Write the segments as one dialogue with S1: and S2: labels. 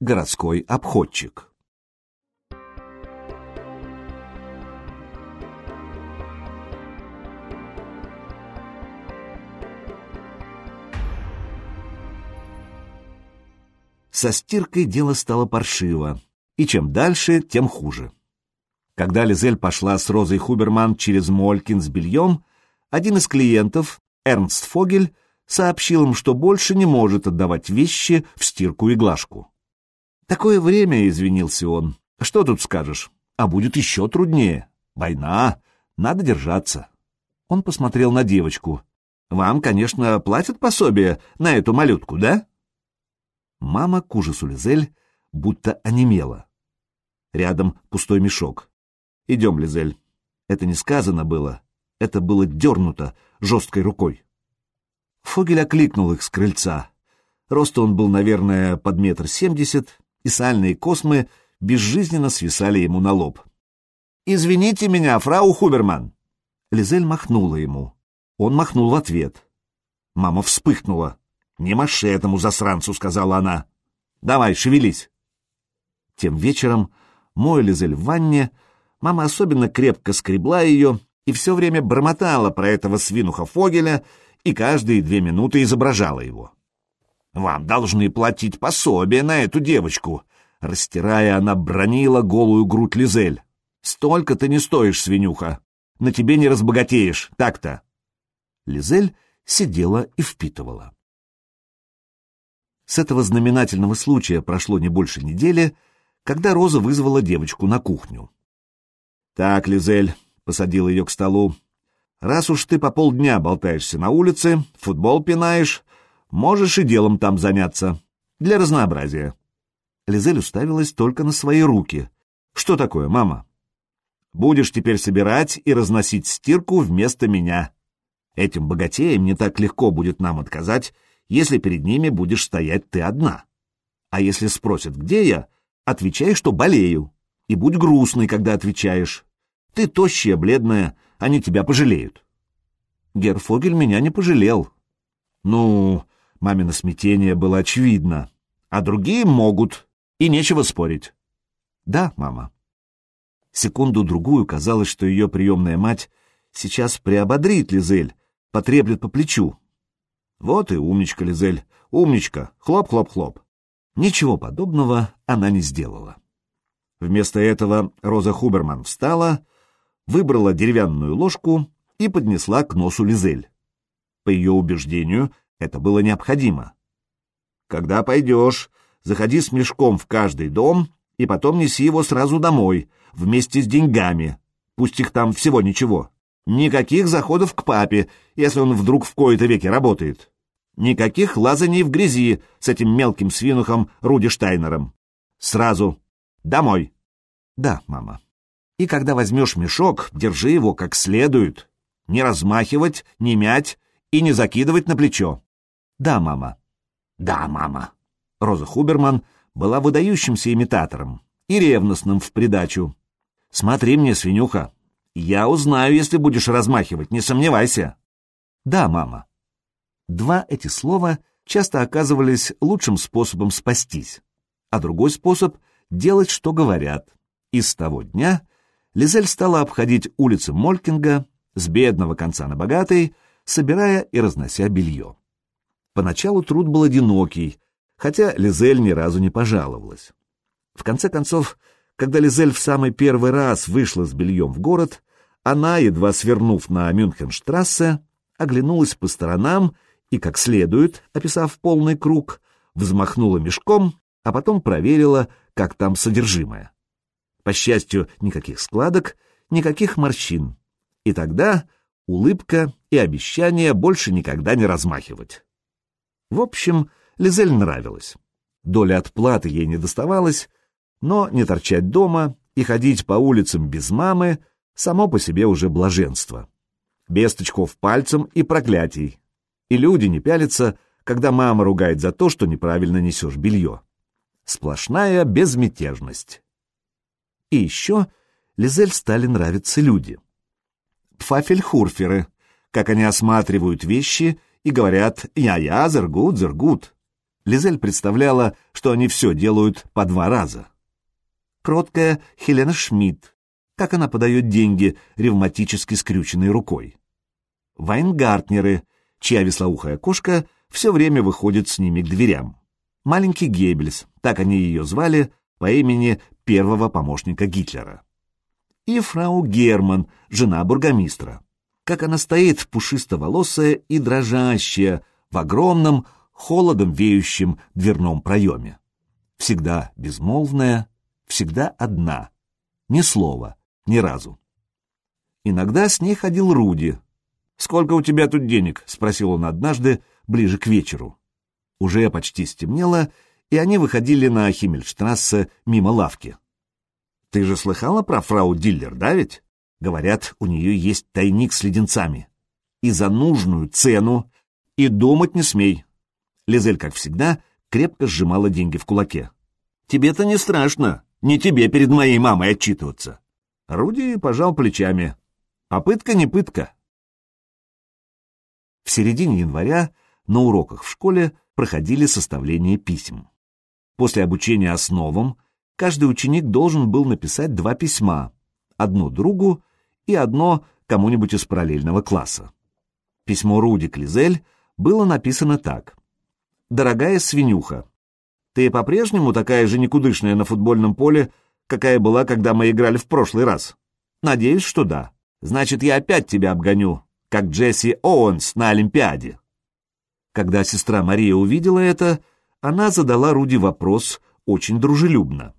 S1: городской обходчик. Со стиркой дело стало паршиво, и чем дальше, тем хуже. Когда Лизель пошла с Розой Хуберман через Молькин с бельем, один из клиентов, Эрнст Фогель, сообщил им, что больше не может отдавать вещи в стирку и глажку. «Такое время», — извинился он. «Что тут скажешь? А будет еще труднее. Война. Надо держаться». Он посмотрел на девочку. «Вам, конечно, платят пособие на эту малютку, да?» Мама к ужасу Лизель будто онемела. Рядом пустой мешок. «Идем, Лизель». Это не сказано было, это было дернуто жесткой рукой. Фогель окликнул их с крыльца. Роста он был, наверное, под метр семьдесят, и сальные космы безжизненно свисали ему на лоб. «Извините меня, фрау Хуберман!» Лизель махнула ему. Он махнул в ответ. Мама вспыхнула. «Не маши этому засранцу», — сказала она. «Давай, шевелись». Тем вечером, моя Лизель в ванне, мама особенно крепко скребла ее и все время бормотала про этого свинуха Фогеля и каждые две минуты изображала его. «Вам должны платить пособие на эту девочку», Растирая, она бронила голую грудь Лизель. «Столько ты не стоишь, свинюха! На тебе не разбогатеешь, так-то!» Лизель сидела и впитывала. С этого знаменательного случая прошло не больше недели, когда Роза вызвала девочку на кухню. «Так, Лизель», — посадил ее к столу, — «раз уж ты по полдня болтаешься на улице, футбол пинаешь, можешь и делом там заняться, для разнообразия». Лизель уставилась только на свои руки. «Что такое, мама?» «Будешь теперь собирать и разносить стирку вместо меня. Этим богатеям не так легко будет нам отказать, если перед ними будешь стоять ты одна. А если спросят, где я, отвечай, что болею. И будь грустной, когда отвечаешь. Ты тощая, бледная, они тебя пожалеют. Герфогель меня не пожалел. Ну, мамино смятение было очевидно. А другие могут, и нечего спорить. Да, мама. Секунду-другую казалось, что ее приемная мать сейчас приободрит Лизель, потреплет по плечу, вот и умничка, Лизель, умничка, хлоп-хлоп-хлоп. Ничего подобного она не сделала. Вместо этого Роза Хуберман встала, выбрала деревянную ложку и поднесла к носу Лизель. По ее убеждению, это было необходимо. «Когда пойдешь, заходи с мешком в каждый дом и потом неси его сразу домой, вместе с деньгами. Пусть их там всего ничего. Никаких заходов к папе, если он вдруг в кои-то веки работает. Никаких лазаний в грязи с этим мелким свинухом Руди Штайнером. Сразу. Домой. Да, мама. И когда возьмешь мешок, держи его как следует. Не размахивать, не мять и не закидывать на плечо. Да, мама. Да, мама. Роза Хуберман была выдающимся имитатором и ревностным в придачу. Смотри мне, свинюха, я узнаю, если будешь размахивать, не сомневайся. Да, мама. Два эти слова часто оказывались лучшим способом спастись, а другой способ — делать, что говорят. И с того дня Лизель стала обходить улицы Молькинга с бедного конца на богатый, собирая и разнося белье. Поначалу труд был одинокий, хотя Лизель ни разу не пожаловалась. В конце концов, когда Лизель в самый первый раз вышла с бельем в город, она, едва свернув на Мюнхенштрассе, оглянулась по сторонам и, как следует, описав полный круг, взмахнула мешком, а потом проверила, как там содержимое. По счастью, никаких складок, никаких морщин. И тогда улыбка и обещание больше никогда не размахивать. В общем, Лизель нравилась. Доля отплаты ей не доставалась, но не торчать дома и ходить по улицам без мамы — само по себе уже блаженство. Без тычков пальцем и проклятий. И люди не пялятся, когда мама ругает за то, что неправильно несешь белье. Сплошная безмятежность. И еще Лизель стали нравиться люди. Пфафельхурферы, как они осматривают вещи и говорят «я-я, зергут, зергут». Лизель представляла, что они все делают по два раза. Кроткая Хелена Шмидт, как она подает деньги ревматически скрюченной рукой. Вайнгартнеры, чья веслоухая кошка все время выходит с ними к дверям. Маленький Геббельс, так они ее звали, по имени первого помощника Гитлера. И фрау Герман, жена бургомистра. Как она стоит, пушистоволосая и дрожащая, в огромном, холодом веющем дверном проеме. Всегда безмолвная, всегда одна. Ни слова, ни разу. Иногда с ней ходил Руди. «Сколько у тебя тут денег?» — спросил он однажды, ближе к вечеру. Уже почти стемнело, и они выходили на Химмельштрассе мимо лавки. «Ты же слыхала про фрау Диллер, да ведь? Говорят, у нее есть тайник с леденцами. И за нужную цену. И думать не смей». Лизель, как всегда, крепко сжимала деньги в кулаке. «Тебе-то не страшно, не тебе перед моей мамой отчитываться». Руди пожал плечами. «А пытка не пытка». В середине января на уроках в школе проходили составление писем. После обучения основам каждый ученик должен был написать два письма, одно другу и одно кому-нибудь из параллельного класса. Письмо Руди Клизель было написано так. «Дорогая свинюха, ты по-прежнему такая же никудышная на футбольном поле, какая была, когда мы играли в прошлый раз? Надеюсь, что да. Значит, я опять тебя обгоню, как Джесси Оуэнс на Олимпиаде». Когда сестра Мария увидела это, она задала Руди вопрос очень дружелюбно.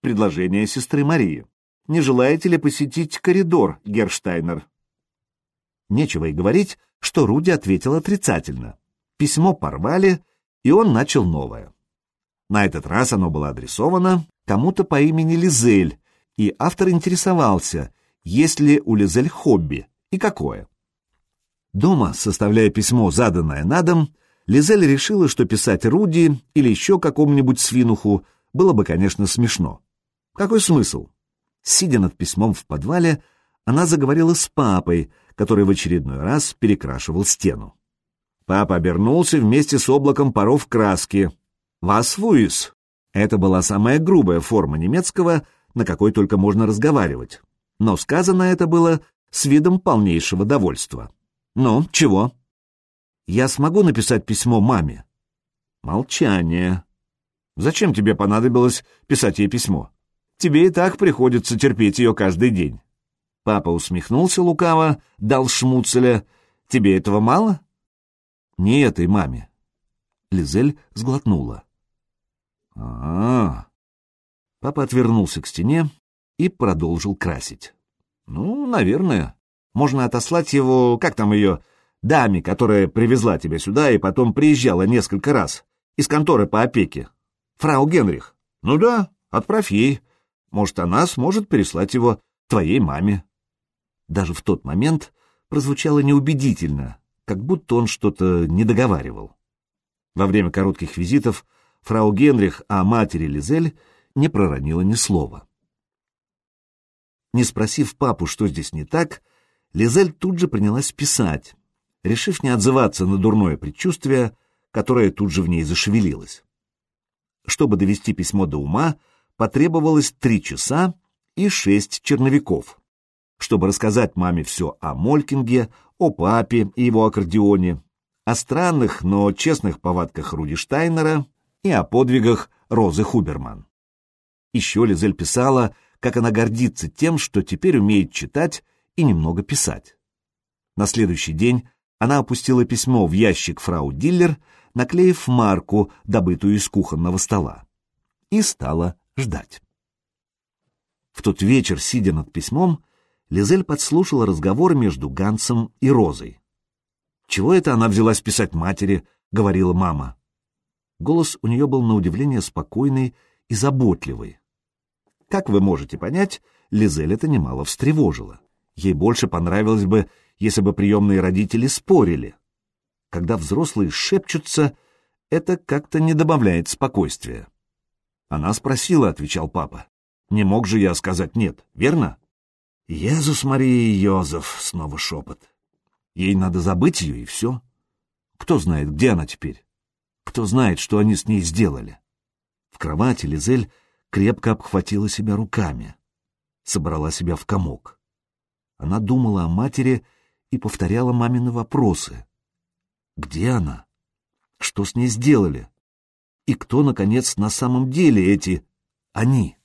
S1: Предложение сестры Марии. «Не желаете ли посетить коридор, Герштайнер?» Нечего и говорить, что Руди ответил отрицательно. Письмо порвали, и он начал новое. На этот раз оно было адресовано кому-то по имени Лизель, и автор интересовался, есть ли у Лизель хобби и какое. Дома, составляя письмо, заданное на дом, Лизель решила, что писать Руди или еще какому-нибудь свинуху было бы, конечно, смешно. Какой смысл? Сидя над письмом в подвале, она заговорила с папой, который в очередной раз перекрашивал стену. Папа обернулся вместе с облаком паров краски. «Вас вуис!» Это была самая грубая форма немецкого, на какой только можно разговаривать. Но сказано это было с видом полнейшего довольства. «Ну, чего?» «Я смогу написать письмо маме?» Молчание. «Зачем тебе понадобилось писать ей письмо? Тебе и так приходится терпеть ее каждый день». Папа усмехнулся лукаво, дал шмуцеля. «Тебе этого мало?» «Не этой маме». Лизель сглотнула. а, -а, -а. Папа отвернулся к стене и продолжил красить. «Ну, наверное. Можно отослать его, как там ее, даме, которая привезла тебя сюда и потом приезжала несколько раз, из конторы по опеке. Фрау Генрих. Ну да, отправь ей. Может, она сможет переслать его твоей маме. Даже в тот момент прозвучало неубедительно, как будто он что-то не договаривал. Во время коротких визитов фрау Генрих о матери Лизель не проронила ни слова. Не спросив папу, что здесь не так, Лизель тут же принялась писать, решив не отзываться на дурное предчувствие, которое тут же в ней зашевелилось. Чтобы довести письмо до ума, потребовалось три часа и шесть черновиков. Чтобы рассказать маме все о Молькинге, о папе и его аккордеоне, о странных, но честных повадках Руди Штайнера и о подвигах Розы Хуберман. Еще Лизель писала, как она гордится тем, что теперь умеет читать и немного писать. На следующий день она опустила письмо в ящик фрау Диллер, наклеив марку, добытую из кухонного стола, и стала ждать. В тот вечер, сидя над письмом, Лизель подслушала разговор между Гансом и Розой. «Чего это она взялась писать матери?» — говорила мама. Голос у нее был на удивление спокойный и заботливый. Как вы можете понять, Лизель это немало встревожило. Ей больше понравилось бы, если бы приемные родители спорили. Когда взрослые шепчутся, это как-то не добавляет спокойствия. Она спросила, отвечал папа. Не мог же я сказать нет, верно? Езус Мария Йозеф, снова шепот. Ей надо забыть ее, и все. Кто знает, где она теперь? Кто знает, что они с ней сделали? В кровати Лизель крепко обхватила себя руками, собрала себя в комок. Она думала о матери и повторяла мамины вопросы. Где она? Что с ней сделали? И кто, наконец, на самом деле эти «они»?